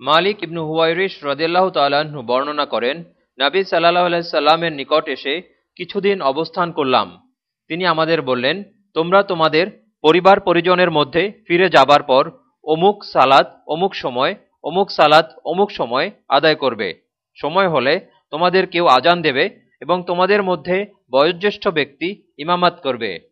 মালিক ইবনু হুয়াইরিশ রদিয়াল্লাহ তাল্লাহ্ন বর্ণনা করেন, নাবী সাল্লাহ সাল্লামের নিকট এসে কিছুদিন অবস্থান করলাম। তিনি আমাদের বললেন, তোমরা তোমাদের পরিবার পরিজনের মধ্যে ফিরে যাবার পর অমুক সালাত অমুক সময়, অমুক সালাত অমুক সময় আদায় করবে। সময় হলে তোমাদের কেউ আজান দেবে এবং তোমাদের মধ্যে বয়োজ্যেষ্ঠ ব্যক্তি ইমামাত করবে।